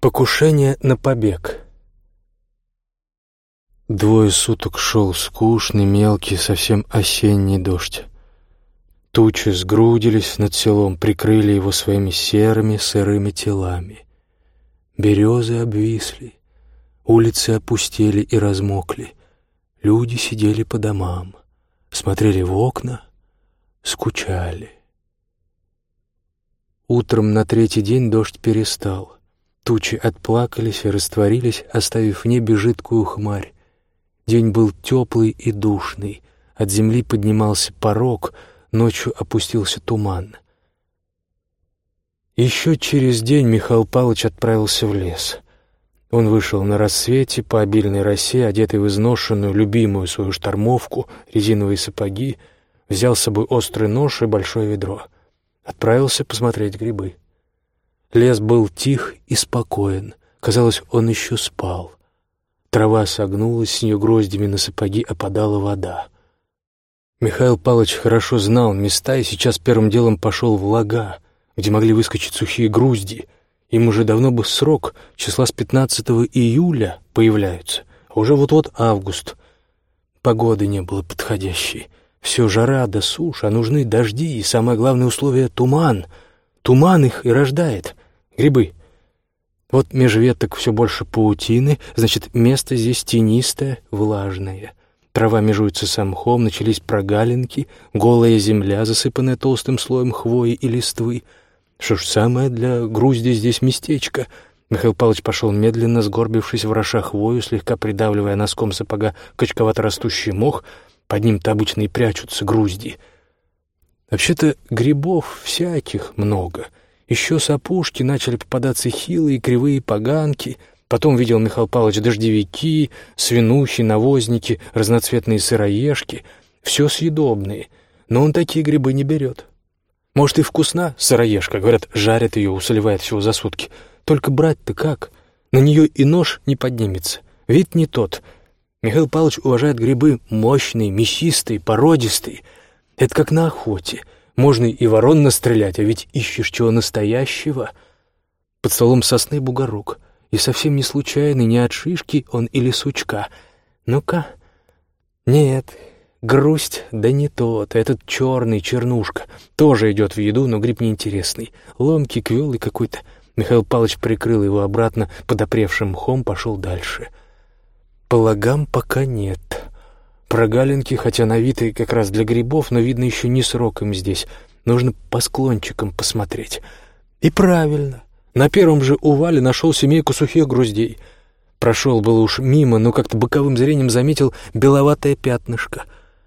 Покушение на побег. Двое суток шел скучный, мелкий, совсем осенний дождь. Тучи сгрудились над селом, прикрыли его своими серыми, сырыми телами. Березы обвисли, улицы опустели и размокли. Люди сидели по домам, смотрели в окна, скучали. Утром на третий день дождь перестал — Тучи отплакались и растворились, оставив в небе жидкую хмарь. День был теплый и душный. От земли поднимался порог, ночью опустился туман. Еще через день Михаил Павлович отправился в лес. Он вышел на рассвете по обильной росе, одетый в изношенную, любимую свою штормовку, резиновые сапоги, взял с собой острый нож и большое ведро. Отправился посмотреть грибы. Лес был тих и спокоен. Казалось, он еще спал. Трава согнулась, с нее гроздями на сапоги опадала вода. Михаил Павлович хорошо знал места и сейчас первым делом пошел в лага, где могли выскочить сухие грузди. Им уже давно бы срок, числа с 15 июля появляются, а уже вот-вот август. Погоды не было подходящей. Все жара да сушь, а нужны дожди и, самое главное условие — туман. Туман их и рождает. Грибы. Вот меж веток все больше паутины, значит, место здесь тенистое, влажное. Трава межуется с мхом, начались прогалинки, голая земля, засыпанная толстым слоем хвои и листвы. Что ж, самое для грузди здесь местечко. Михаил Павлович пошел медленно, сгорбившись, вороша хвою, слегка придавливая носком сапога качковато растущий мох. Под ним-то обычно и прячутся грузди. Вообще-то грибов всяких много — еще с опушки начали попадаться хилые кривые поганки. Потом видел Михаил Павлович дождевики, свинухи, навозники, разноцветные сыроежки. Все съедобные, но он такие грибы не берет. Может, и вкусна сыроежка, говорят, жарят ее, усоливает всего за сутки. Только брать-то как? На нее и нож не поднимется. Вид не тот. Михаил Павлович уважает грибы мощные, мясистые, породистые. Это как на охоте — можно и ворон настрелять, а ведь ищешь чего настоящего. Под столом сосны бугорок, и совсем не случайный, не от шишки он или сучка. Ну-ка. Нет, грусть, да не тот, этот черный, чернушка. Тоже идет в еду, но гриб неинтересный. Ломкий, квелый какой-то. Михаил Павлович прикрыл его обратно под опревшим мхом, пошел дальше. Полагам пока нет. Прогалинки, хотя навитые как раз для грибов, но, видно, еще не срок им здесь. Нужно по склончикам посмотреть. И правильно. На первом же увале нашел семейку сухих груздей. Прошел было уж мимо, но как-то боковым зрением заметил беловатое пятнышко.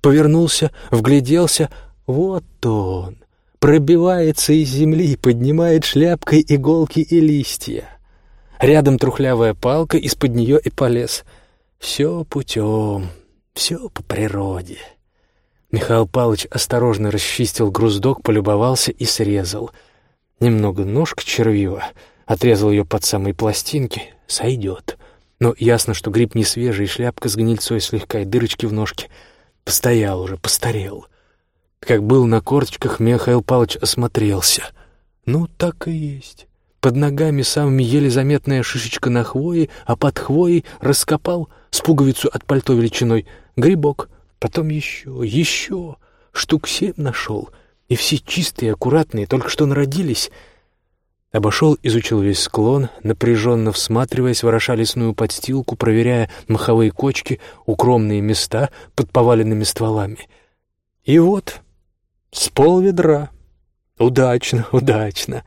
Повернулся, вгляделся. Вот он. Пробивается из земли, поднимает шляпкой иголки и листья. Рядом трухлявая палка, из-под нее и полез. Все путем. Все по природе. Михаил Павлович осторожно расчистил груздок, полюбовался и срезал. Немного ножка червива, отрезал ее под самые пластинки, сойдет. Но ясно, что гриб не свежий, шляпка с гнильцой слегка и дырочки в ножке. Постоял уже, постарел. Как был на корточках, Михаил Павлович осмотрелся. Ну, так и есть. Под ногами самыми еле заметная шишечка на хвое, а под хвоей раскопал с пуговицу от пальто величиной — грибок, потом еще, еще, штук семь нашел, и все чистые, аккуратные, только что народились. Обошел, изучил весь склон, напряженно всматриваясь, вороша лесную подстилку, проверяя маховые кочки, укромные места под поваленными стволами. И вот, с полведра. Удачно, удачно.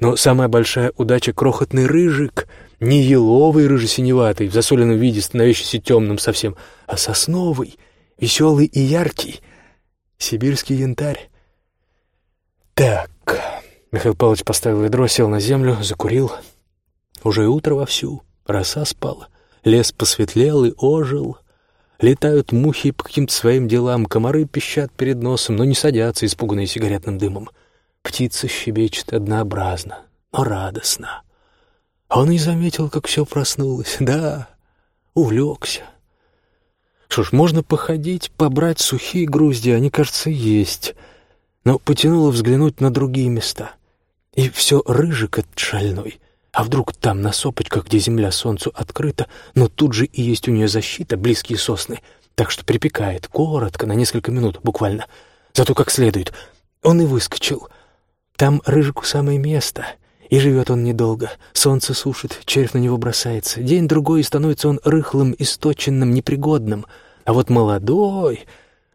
Но самая большая удача — крохотный рыжик — не еловый рыжесиневатый, в засоленном виде, становящийся темным совсем, а сосновый, веселый и яркий, сибирский янтарь. Так, Михаил Павлович поставил ведро, сел на землю, закурил. Уже утро вовсю, роса спала, лес посветлел и ожил. Летают мухи по каким-то своим делам, комары пищат перед носом, но не садятся, испуганные сигаретным дымом. Птица щебечет однообразно, но радостно. Он и заметил, как все проснулось. Да, увлекся. Что ж, можно походить, побрать сухие грузди, они, кажется, есть. Но потянуло взглянуть на другие места. И все рыжик этот шальной. А вдруг там, на сопочках, где земля солнцу открыта, но тут же и есть у нее защита, близкие сосны, так что припекает, коротко, на несколько минут буквально. Зато как следует. Он и выскочил. Там рыжику самое место. И живет он недолго. Солнце сушит, червь на него бросается. День-другой, и становится он рыхлым, источенным, непригодным. А вот молодой...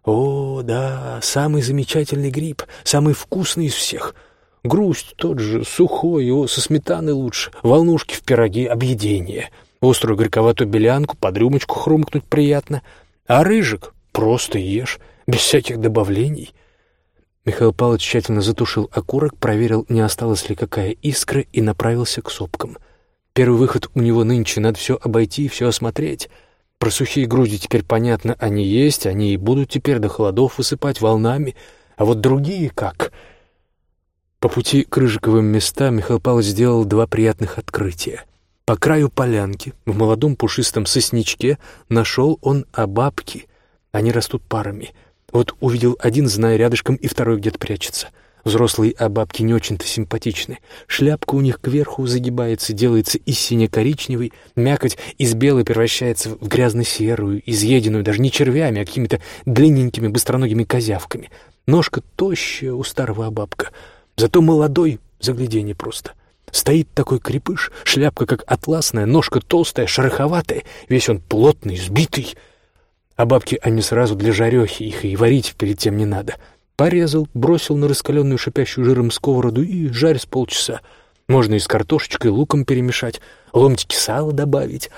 О, да, самый замечательный гриб, самый вкусный из всех. Грусть тот же, сухой, его со сметаной лучше, волнушки в пироге, объедение. Острую горьковатую белянку, под рюмочку хрумкнуть приятно. А рыжик просто ешь, без всяких добавлений. Михаил Павлович тщательно затушил окурок, проверил, не осталось ли какая искра, и направился к сопкам. Первый выход у него нынче, надо все обойти и все осмотреть — про сухие груди теперь понятно, они есть, они и будут теперь до холодов высыпать волнами, а вот другие как? По пути к Рыжиковым местам Михаил Павлович сделал два приятных открытия. По краю полянки, в молодом пушистом сосничке, нашел он обабки. Они растут парами. Вот увидел один, зная рядышком, и второй где-то прячется — Взрослые обабки не очень-то симпатичны. Шляпка у них кверху загибается, делается из сине-коричневой, мякоть из белой превращается в грязно-серую, изъеденную даже не червями, а какими-то длинненькими быстроногими козявками. Ножка тощая у старого обабка, зато молодой, загляденье просто. Стоит такой крепыш, шляпка как атласная, ножка толстая, шероховатая, весь он плотный, сбитый. А бабки они сразу для жарехи, их и варить перед тем не надо — Порезал, бросил на раскаленную шипящую жиром сковороду и жарь с полчаса. Можно и с картошечкой, луком перемешать, ломтики сала добавить.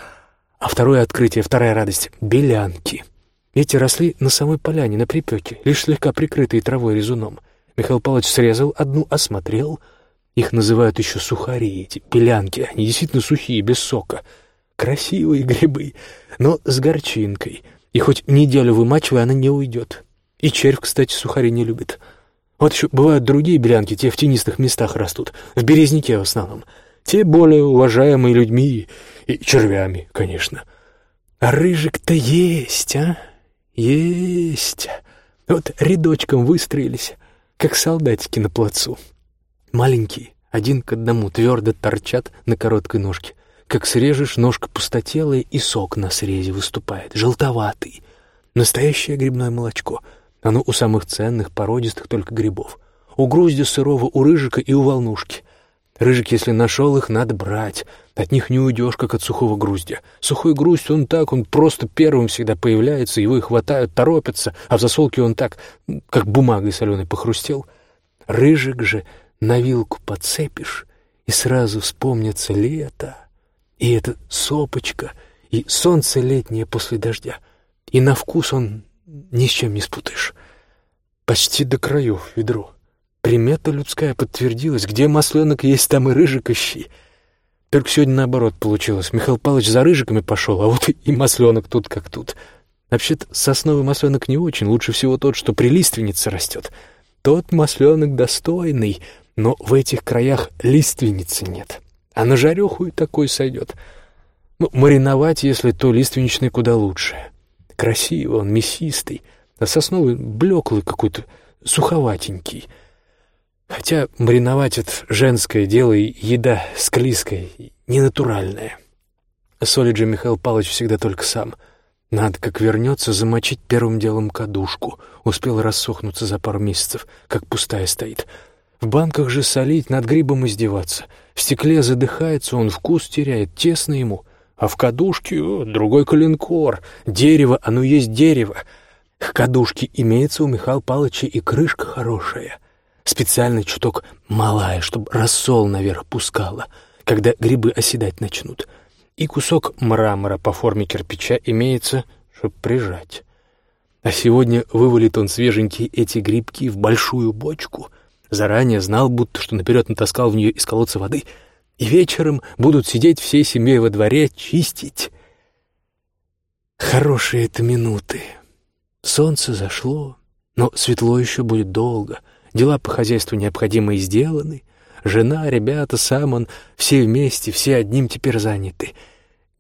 А второе открытие, вторая радость — белянки. Эти росли на самой поляне, на припеке, лишь слегка прикрытые травой резуном. Михаил Павлович срезал одну, осмотрел. Их называют еще сухари, эти белянки. Они действительно сухие, без сока. Красивые грибы, но с горчинкой. И хоть неделю вымачивая, она не уйдет. И червь, кстати, сухари не любит. Вот еще бывают другие белянки, те в тенистых местах растут, в березняке в основном. Те более уважаемые людьми и червями, конечно. А рыжик-то есть, а? Есть. Вот рядочком выстроились, как солдатики на плацу. Маленькие, один к одному, твердо торчат на короткой ножке. Как срежешь, ножка пустотелая, и сок на срезе выступает, желтоватый. Настоящее грибное молочко — оно у самых ценных, породистых только грибов. У груздя сырого, у рыжика и у волнушки. Рыжик, если нашел их, надо брать. От них не уйдешь, как от сухого груздя. Сухой груздь, он так, он просто первым всегда появляется, его и хватают, торопятся, а в засолке он так, как бумагой соленой похрустел. Рыжик же на вилку подцепишь, и сразу вспомнится лето, и эта сопочка, и солнце летнее после дождя. И на вкус он ни с чем не спутаешь. Почти до краев ведро. Примета людская подтвердилась. Где масленок есть, там и рыжик ищи. Только сегодня наоборот получилось. Михаил Павлович за рыжиками пошел, а вот и масленок тут как тут. Вообще-то сосновый масленок не очень. Лучше всего тот, что при лиственнице растет. Тот масленок достойный, но в этих краях лиственницы нет. А на жареху и такой сойдет. Ну, мариновать, если то лиственничный куда лучше. Красивый он, мясистый, а сосновый блеклый какой-то, суховатенький. Хотя мариновать — это женское дело, и еда склизкая, ненатуральная. Же Михаил Павлович всегда только сам. Надо, как вернется, замочить первым делом кадушку. Успел рассохнуться за пару месяцев, как пустая стоит. В банках же солить, над грибом издеваться. В стекле задыхается он, вкус теряет, тесно ему а в кадушке о, другой коленкор. Дерево, оно есть дерево. К кадушке имеется у Михаила Павловича и крышка хорошая. Специально чуток малая, чтобы рассол наверх пускала, когда грибы оседать начнут. И кусок мрамора по форме кирпича имеется, чтобы прижать. А сегодня вывалит он свеженькие эти грибки в большую бочку. Заранее знал, будто что наперед натаскал в нее из колодца воды — и вечером будут сидеть всей семьей во дворе, чистить. Хорошие это минуты. Солнце зашло, но светло еще будет долго. Дела по хозяйству необходимые сделаны. Жена, ребята, сам он, все вместе, все одним теперь заняты.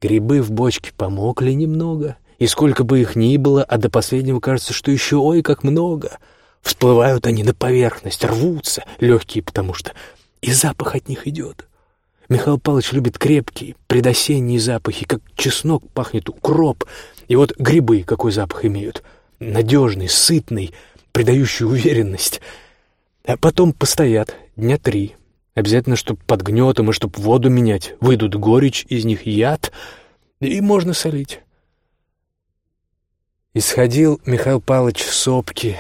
Грибы в бочке помогли немного, и сколько бы их ни было, а до последнего кажется, что еще ой, как много. Всплывают они на поверхность, рвутся, легкие, потому что и запах от них идет. Михаил Павлович любит крепкие, предосенние запахи, как чеснок пахнет, укроп. И вот грибы какой запах имеют. Надежный, сытный, придающий уверенность. А потом постоят дня три. Обязательно, чтоб под гнетом и чтоб воду менять. Выйдут горечь, из них яд, и можно солить. Исходил Михаил Павлович в сопки.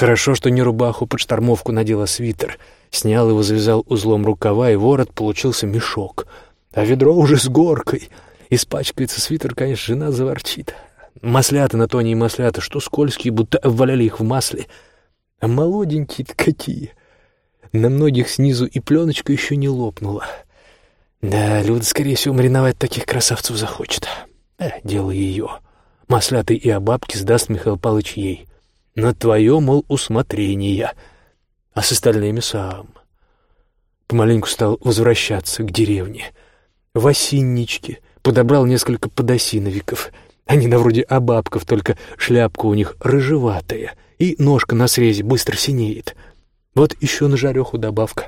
Хорошо, что не рубаху под штормовку надел, а свитер — Снял его, завязал узлом рукава, и ворот получился мешок. А ведро уже с горкой. Испачкается свитер, конечно, жена заворчит. Маслята на тоне и маслята, что скользкие, будто обваляли их в масле. А молоденькие-то какие. На многих снизу и пленочка еще не лопнула. Да, Люда, скорее всего, мариновать таких красавцев захочет. Э, дело ее. Масляты и обабки сдаст Михаил Павлович ей. На твое, мол, усмотрение — а с остальными сам. Помаленьку стал возвращаться к деревне. В осинничке подобрал несколько подосиновиков. Они на вроде обабков, только шляпка у них рыжеватая, и ножка на срезе быстро синеет. Вот еще на жареху добавка.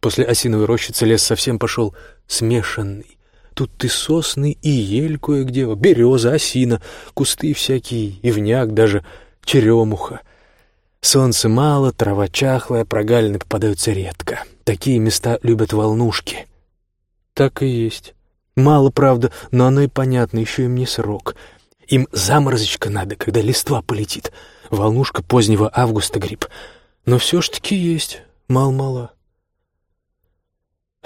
После осиновой рощицы лес совсем пошел смешанный. Тут и сосны, и ель кое-где, береза, осина, кусты всякие, ивняк, даже черемуха — Солнца мало, трава чахлая, прогалины попадаются редко. Такие места любят волнушки. Так и есть. Мало, правда, но оно и понятно, еще им не срок. Им заморозочка надо, когда листва полетит. Волнушка позднего августа гриб. Но все ж таки есть, мало-мало.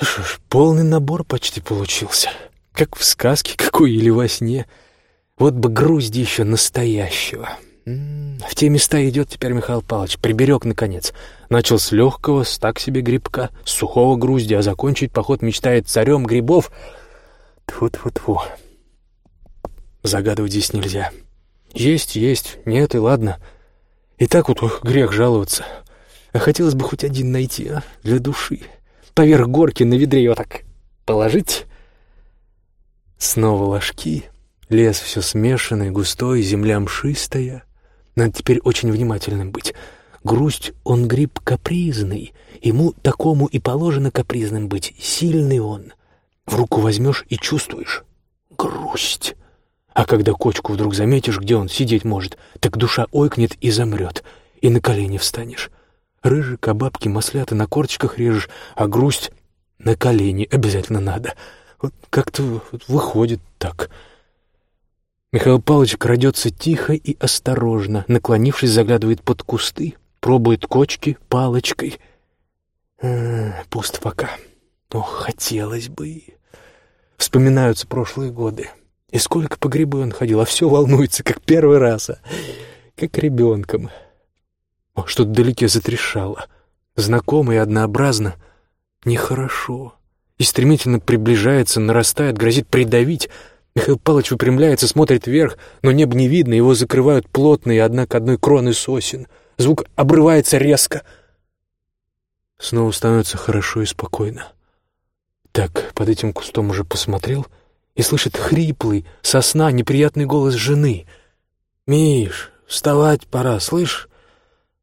Что ж, полный набор почти получился. Как в сказке какой или во сне. Вот бы грузди еще настоящего. В те места идет теперь Михаил Павлович. Приберег, наконец. Начал с легкого, с так себе грибка, с сухого грузди, а закончить поход мечтает царем грибов. Тьфу-тьфу-тьфу. Загадывать здесь нельзя. Есть, есть, нет и ладно. И так вот ох, грех жаловаться. А хотелось бы хоть один найти, а, для души. Поверх горки на ведре его так положить. Снова ложки. Лес все смешанный, густой, земля мшистая. Надо теперь очень внимательным быть. Грусть, он гриб капризный. Ему такому и положено капризным быть. Сильный он. В руку возьмешь и чувствуешь. Грусть. А когда кочку вдруг заметишь, где он сидеть может, так душа ойкнет и замрет, и на колени встанешь. Рыжик, бабки, маслята на корточках режешь, а грусть на колени обязательно надо. Вот как-то выходит так. Михаил Павлович крадется тихо и осторожно, наклонившись, заглядывает под кусты, пробует кочки палочкой. А, пуст пока. Ох, хотелось бы. Вспоминаются прошлые годы. И сколько по грибы он ходил, а все волнуется, как первый раз, а? как ребенком. Что-то вдалеке затрещало. Знакомо и однообразно. Нехорошо. И стремительно приближается, нарастает, грозит придавить — Михаил Павлович выпрямляется, смотрит вверх, но небо не видно, его закрывают плотные одна к одной кроны сосен. Звук обрывается резко. Снова становится хорошо и спокойно. Так, под этим кустом уже посмотрел и слышит хриплый, сосна, неприятный голос жены. «Миш, вставать пора, слышь?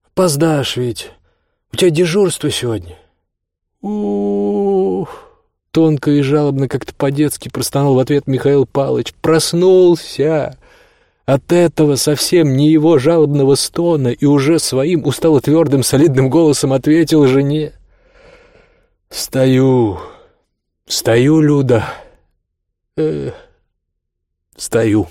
Опоздашь ведь. У тебя дежурство сегодня». «Ух!» Тонко и жалобно, как-то по-детски простонал в ответ Михаил Павлович. «Проснулся!» От этого совсем не его жалобного стона и уже своим устало твердым солидным голосом ответил жене. «Стою, стою, Люда, э, стою».